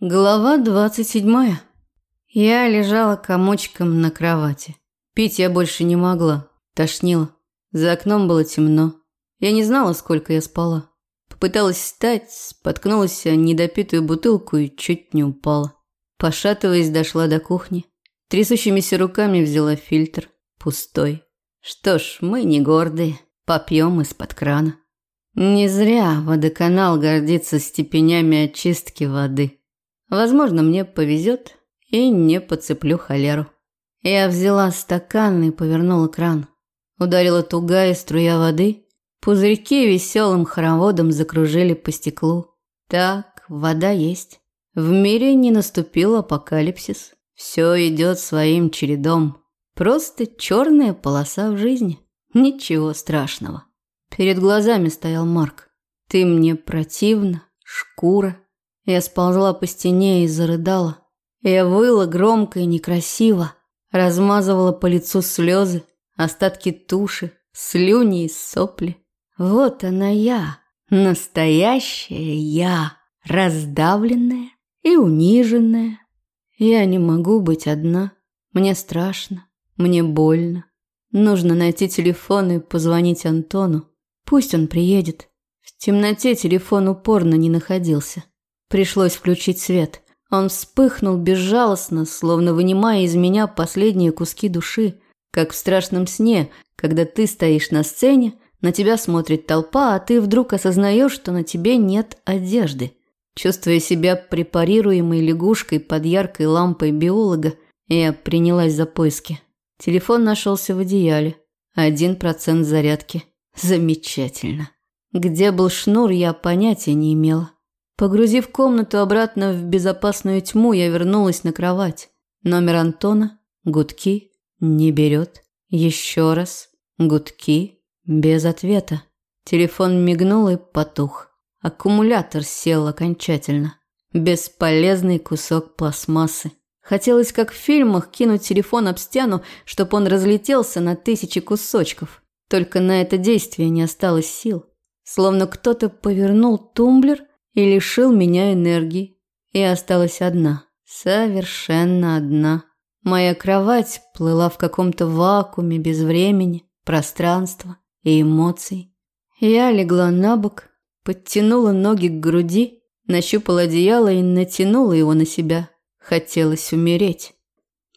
Глава двадцать седьмая. Я лежала комочком на кровати. Пить я больше не могла. Тошнило. За окном было темно. Я не знала, сколько я спала. Попыталась встать, споткнулась о недопитую бутылку и чуть не упала. Пошатываясь, дошла до кухни. Трясущимися руками взяла фильтр. Пустой. Что ж, мы не гордые. Попьем из-под крана. Не зря водоканал гордится степенями очистки воды. Возможно, мне повезет и не подцеплю холеру. Я взяла стакан и повернула кран. Ударила тугая струя воды. Пузырьки веселым хороводом закружили по стеклу. Так, вода есть. В мире не наступил апокалипсис. Все идет своим чередом. Просто черная полоса в жизни. Ничего страшного. Перед глазами стоял Марк. Ты мне противна, шкура. Я сползла по стене и зарыдала. Я выла громко и некрасиво, размазывала по лицу слезы, остатки туши, слюни и сопли. Вот она я, настоящая я, раздавленная и униженная. Я не могу быть одна. Мне страшно, мне больно. Нужно найти телефон и позвонить Антону. Пусть он приедет. В темноте телефон упорно не находился. Пришлось включить свет. Он вспыхнул безжалостно, словно вынимая из меня последние куски души, как в страшном сне, когда ты стоишь на сцене, на тебя смотрит толпа, а ты вдруг осознаешь, что на тебе нет одежды. Чувствуя себя препарируемой лягушкой под яркой лампой биолога, я принялась за поиски. Телефон нашелся в одеяле. Один процент зарядки. Замечательно. Где был шнур, я понятия не имела. Погрузив комнату обратно в безопасную тьму, я вернулась на кровать. Номер Антона, гудки, не берет. Еще раз, гудки, без ответа. Телефон мигнул и потух. Аккумулятор сел окончательно. Бесполезный кусок пластмассы. Хотелось, как в фильмах, кинуть телефон об стену, чтобы он разлетелся на тысячи кусочков. Только на это действие не осталось сил. Словно кто-то повернул тумблер и лишил меня энергии. И осталась одна, совершенно одна. Моя кровать плыла в каком-то вакууме без времени, пространства и эмоций. Я легла на бок, подтянула ноги к груди, нащупала одеяло и натянула его на себя. Хотелось умереть.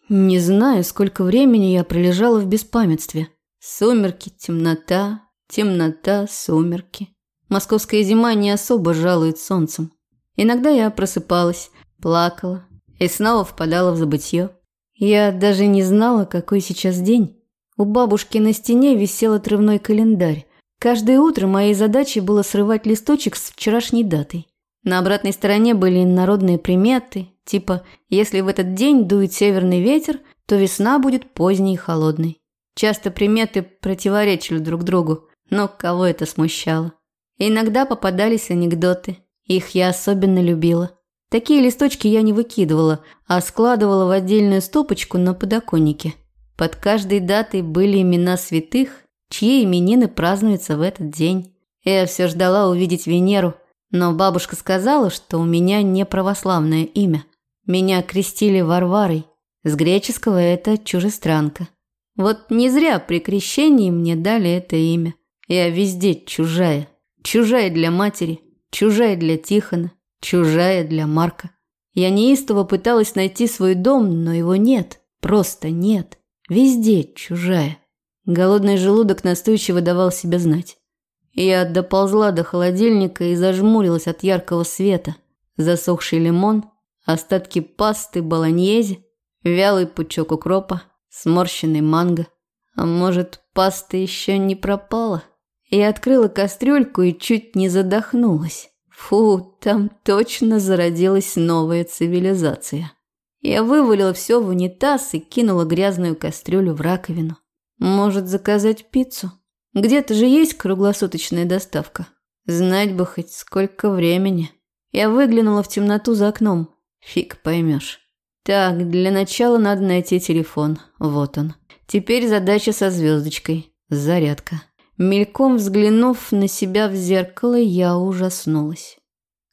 Не знаю, сколько времени я пролежала в беспамятстве. Сумерки, темнота, темнота, сумерки. Московская зима не особо жалует солнцем. Иногда я просыпалась, плакала и снова впадала в забытье. Я даже не знала, какой сейчас день. У бабушки на стене висел отрывной календарь. Каждое утро моей задачей было срывать листочек с вчерашней датой. На обратной стороне были народные приметы, типа «если в этот день дует северный ветер, то весна будет поздней и холодной». Часто приметы противоречили друг другу, но кого это смущало? Иногда попадались анекдоты. Их я особенно любила. Такие листочки я не выкидывала, а складывала в отдельную стопочку на подоконнике. Под каждой датой были имена святых, чьи именины празднуются в этот день. Я все ждала увидеть Венеру, но бабушка сказала, что у меня не православное имя. Меня крестили Варварой. С греческого это чужестранка. Вот не зря при крещении мне дали это имя. Я везде чужая. Чужая для матери, чужая для Тихона, чужая для Марка. Я неистово пыталась найти свой дом, но его нет. Просто нет. Везде чужая. Голодный желудок настойчиво давал себя знать. Я доползла до холодильника и зажмурилась от яркого света. Засохший лимон, остатки пасты болоньезе, вялый пучок укропа, сморщенный манго. А может, паста еще не пропала? Я открыла кастрюльку и чуть не задохнулась. Фу, там точно зародилась новая цивилизация. Я вывалила все в унитаз и кинула грязную кастрюлю в раковину. Может, заказать пиццу? Где-то же есть круглосуточная доставка. Знать бы хоть сколько времени. Я выглянула в темноту за окном. Фиг поймешь. Так, для начала надо найти телефон. Вот он. Теперь задача со звездочкой. Зарядка. Мельком взглянув на себя в зеркало, я ужаснулась.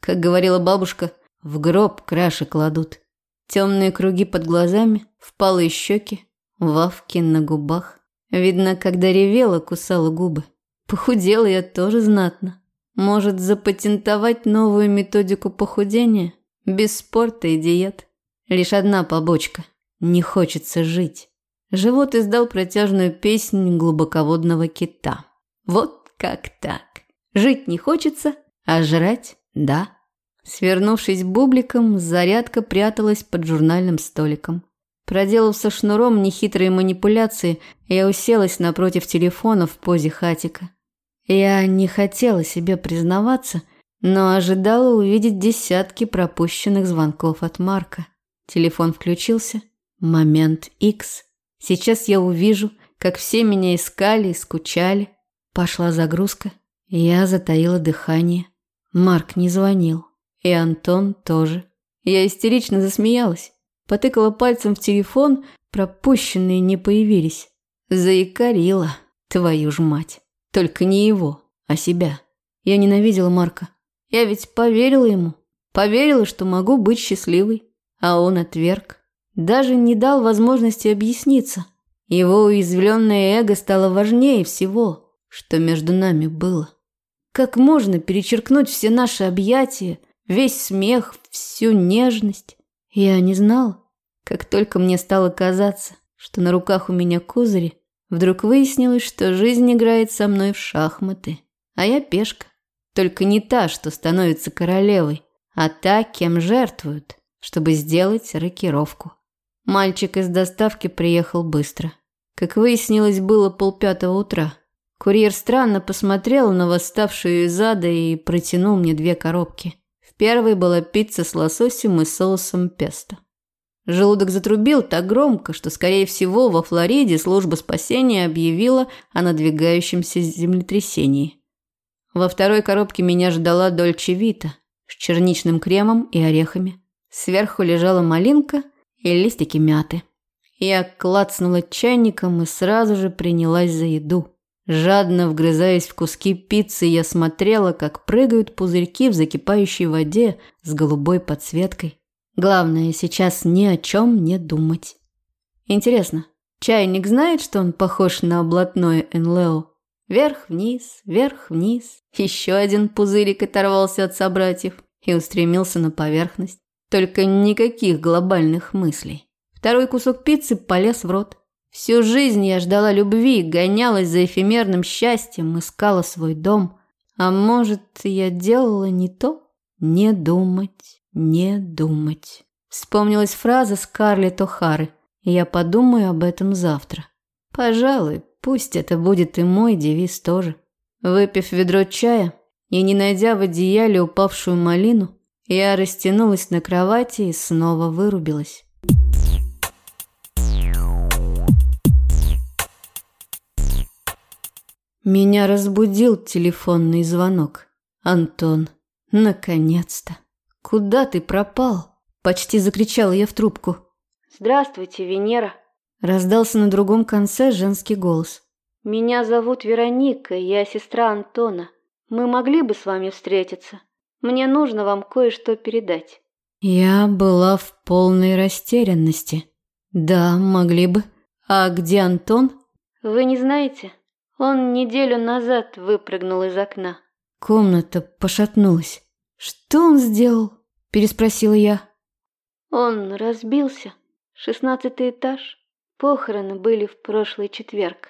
Как говорила бабушка, в гроб краши кладут. Темные круги под глазами, впалые щеки, вавки на губах. Видно, когда ревела, кусала губы. Похудела я тоже знатно. Может, запатентовать новую методику похудения? Без спорта и диет. Лишь одна побочка. Не хочется жить. Живот издал протяжную песнь глубоководного кита. Вот как так. Жить не хочется, а жрать – да. Свернувшись бубликом, зарядка пряталась под журнальным столиком. Проделав со шнуром нехитрые манипуляции, я уселась напротив телефона в позе хатика. Я не хотела себе признаваться, но ожидала увидеть десятки пропущенных звонков от Марка. Телефон включился. Момент X. Сейчас я увижу, как все меня искали и скучали. Пошла загрузка. Я затаила дыхание. Марк не звонил. И Антон тоже. Я истерично засмеялась. Потыкала пальцем в телефон, пропущенные не появились. Заикарила, твою ж мать. Только не его, а себя. Я ненавидела Марка. Я ведь поверила ему. Поверила, что могу быть счастливой. А он отверг. Даже не дал возможности объясниться. Его уязвленное эго стало важнее всего, что между нами было. Как можно перечеркнуть все наши объятия, весь смех, всю нежность? Я не знала. Как только мне стало казаться, что на руках у меня козыри, Вдруг выяснилось, что жизнь играет со мной в шахматы, а я пешка. Только не та, что становится королевой, а та, кем жертвуют, чтобы сделать рокировку. Мальчик из доставки приехал быстро. Как выяснилось, было полпятого утра. Курьер странно посмотрел на восставшую из ада и протянул мне две коробки. В первой была пицца с лососем и соусом песто. Желудок затрубил так громко, что, скорее всего, во Флориде служба спасения объявила о надвигающемся землетрясении. Во второй коробке меня ждала Дольче Вита с черничным кремом и орехами. Сверху лежала малинка и листики мяты. Я клацнула чайником и сразу же принялась за еду. Жадно вгрызаясь в куски пиццы, я смотрела, как прыгают пузырьки в закипающей воде с голубой подсветкой. Главное сейчас ни о чем не думать. Интересно, чайник знает, что он похож на блатное НЛО? Вверх-вниз, вверх-вниз. Еще один пузырик оторвался от собратьев и устремился на поверхность. Только никаких глобальных мыслей. Второй кусок пиццы полез в рот. Всю жизнь я ждала любви, гонялась за эфемерным счастьем, искала свой дом. А может, я делала не то? Не думать. Не думать. Вспомнилась фраза Скарлетт О'Хары. Я подумаю об этом завтра. Пожалуй, пусть это будет и мой девиз тоже. Выпив ведро чая и не найдя в одеяле упавшую малину, я растянулась на кровати и снова вырубилась. Меня разбудил телефонный звонок. Антон, наконец-то. «Куда ты пропал?» – почти закричала я в трубку. «Здравствуйте, Венера!» – раздался на другом конце женский голос. «Меня зовут Вероника, я сестра Антона. Мы могли бы с вами встретиться? Мне нужно вам кое-что передать». Я была в полной растерянности. «Да, могли бы. А где Антон?» «Вы не знаете? Он неделю назад выпрыгнул из окна». Комната пошатнулась. «Что он сделал?» – переспросила я. «Он разбился. Шестнадцатый этаж. Похороны были в прошлый четверг».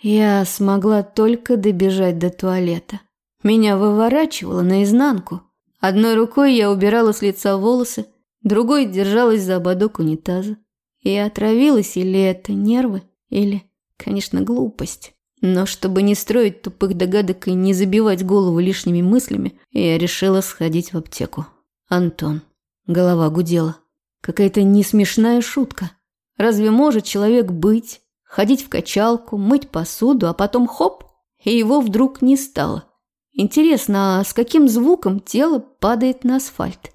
Я смогла только добежать до туалета. Меня выворачивало наизнанку. Одной рукой я убирала с лица волосы, другой держалась за ободок унитаза. И отравилась или это нервы, или, конечно, глупость. Но чтобы не строить тупых догадок и не забивать голову лишними мыслями, я решила сходить в аптеку. Антон. Голова гудела. Какая-то несмешная шутка. Разве может человек быть, ходить в качалку, мыть посуду, а потом хоп, и его вдруг не стало? Интересно, а с каким звуком тело падает на асфальт?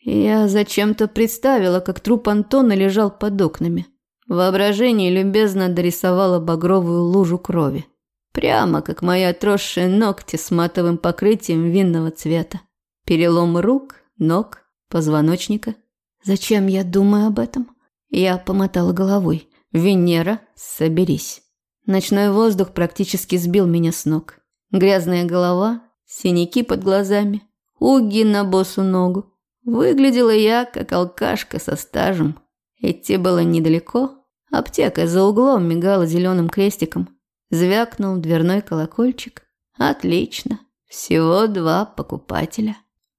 Я зачем-то представила, как труп Антона лежал под окнами. Воображение любезно дорисовало багровую лужу крови. Прямо как мои отросшие ногти с матовым покрытием винного цвета. Перелом рук, ног, позвоночника. Зачем я думаю об этом? Я помотала головой. Венера, соберись. Ночной воздух практически сбил меня с ног. Грязная голова, синяки под глазами, уги на босу ногу. Выглядела я, как алкашка со стажем. Идти было недалеко. Аптека за углом мигала зеленым крестиком. Звякнул дверной колокольчик. Отлично. Всего два покупателя.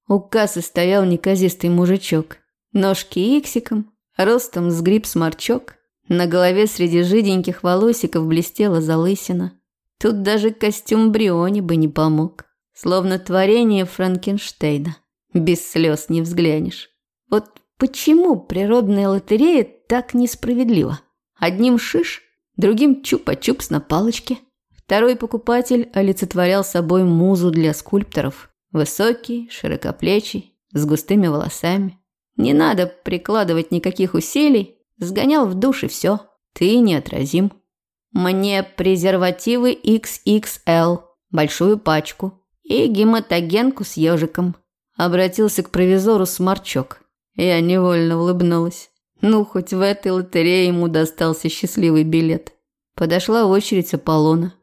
У кассы стоял неказистый мужичок. Ножки иксиком, ростом с гриб-сморчок. На голове среди жиденьких волосиков блестела залысина. Тут даже костюм Бриони бы не помог. Словно творение Франкенштейна. Без слез не взглянешь. Вот почему природная лотерея так несправедлива? Одним шиш, другим чупа-чупс на палочке. Второй покупатель олицетворял собой музу для скульпторов. Высокий, широкоплечий, с густыми волосами. Не надо прикладывать никаких усилий. Сгонял в душ и все. Ты неотразим. Мне презервативы XXL, большую пачку. И гематогенку с ежиком. Обратился к провизору Сморчок. Я невольно улыбнулась. Ну, хоть в этой лотерее ему достался счастливый билет. Подошла очередь Аполлона.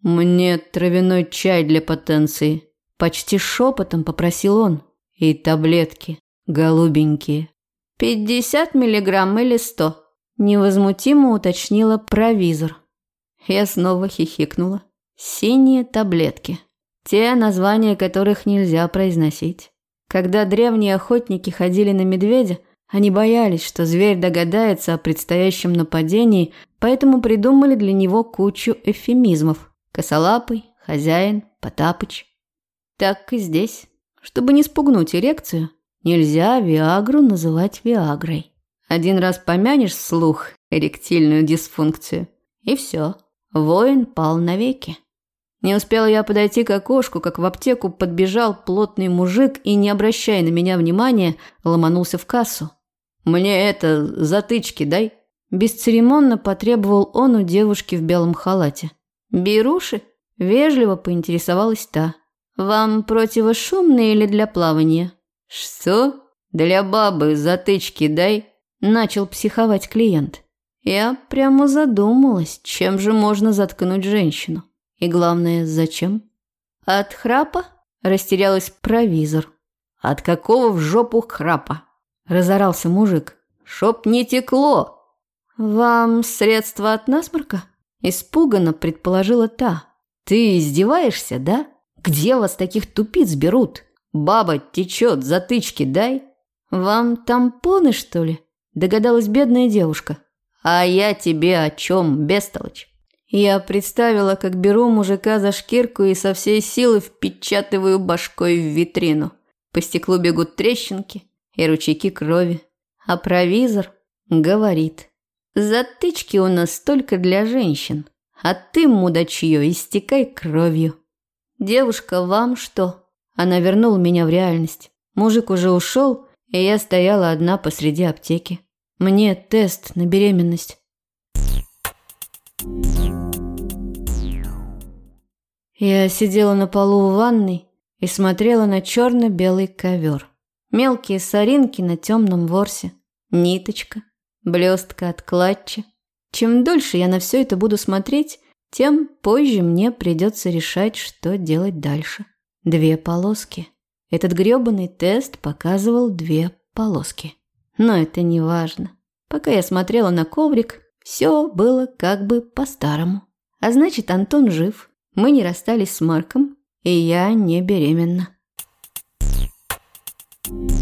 «Мне травяной чай для потенции», – почти шепотом попросил он. «И таблетки, голубенькие». «Пятьдесят миллиграмм или сто?» – невозмутимо уточнила провизор. Я снова хихикнула. «Синие таблетки. Те, названия которых нельзя произносить. Когда древние охотники ходили на медведя, они боялись, что зверь догадается о предстоящем нападении, поэтому придумали для него кучу эвфемизмов. Косолапый, хозяин, Потапыч. Так и здесь. Чтобы не спугнуть эрекцию, нельзя Виагру называть Виагрой. Один раз помянешь слух эректильную дисфункцию, и все. Воин пал навеки. Не успела я подойти к окошку, как в аптеку подбежал плотный мужик и, не обращая на меня внимания, ломанулся в кассу. «Мне это, затычки дай». Бесцеремонно потребовал он у девушки в белом халате. «Беруши?» – вежливо поинтересовалась та. «Вам противошумные или для плавания?» «Что? Для бабы затычки дай?» – начал психовать клиент. Я прямо задумалась, чем же можно заткнуть женщину. И главное, зачем? От храпа? Растерялась провизор. От какого в жопу храпа? Разорался мужик. Чтоб не текло. Вам средства от насморка? Испуганно предположила та. Ты издеваешься, да? Где вас таких тупиц берут? Баба течет, затычки дай. Вам тампоны, что ли? Догадалась бедная девушка. А я тебе о чем, бестолочь? Я представила, как беру мужика за шкирку и со всей силы впечатываю башкой в витрину. По стеклу бегут трещинки и ручейки крови. А провизор говорит. Затычки у нас только для женщин. А ты, мудачье, истекай кровью. Девушка, вам что? Она вернула меня в реальность. Мужик уже ушел, и я стояла одна посреди аптеки. Мне тест на беременность. Я сидела на полу в ванной и смотрела на черно-белый ковер. Мелкие соринки на темном ворсе, ниточка, блестка от клатча. Чем дольше я на все это буду смотреть, тем позже мне придется решать, что делать дальше. Две полоски. Этот грёбаный тест показывал две полоски. Но это не важно. Пока я смотрела на коврик, все было как бы по-старому. А значит, Антон жив. Мы не расстались с Марком, и я не беременна. Thank you.